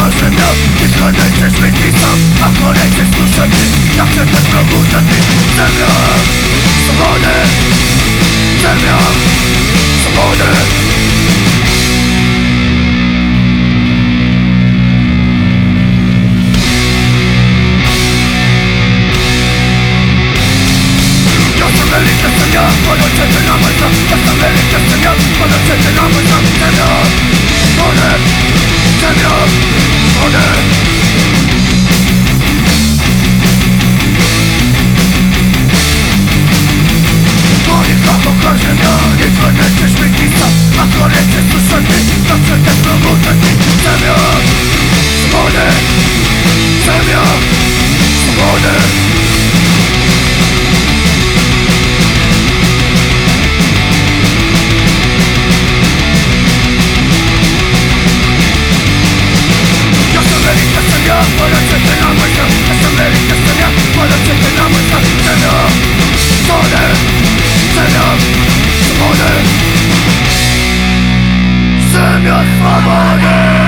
gorszy miał I w kolejce z myślicą, a w kolejce z duszami Jak się ten progu zabić Свободы!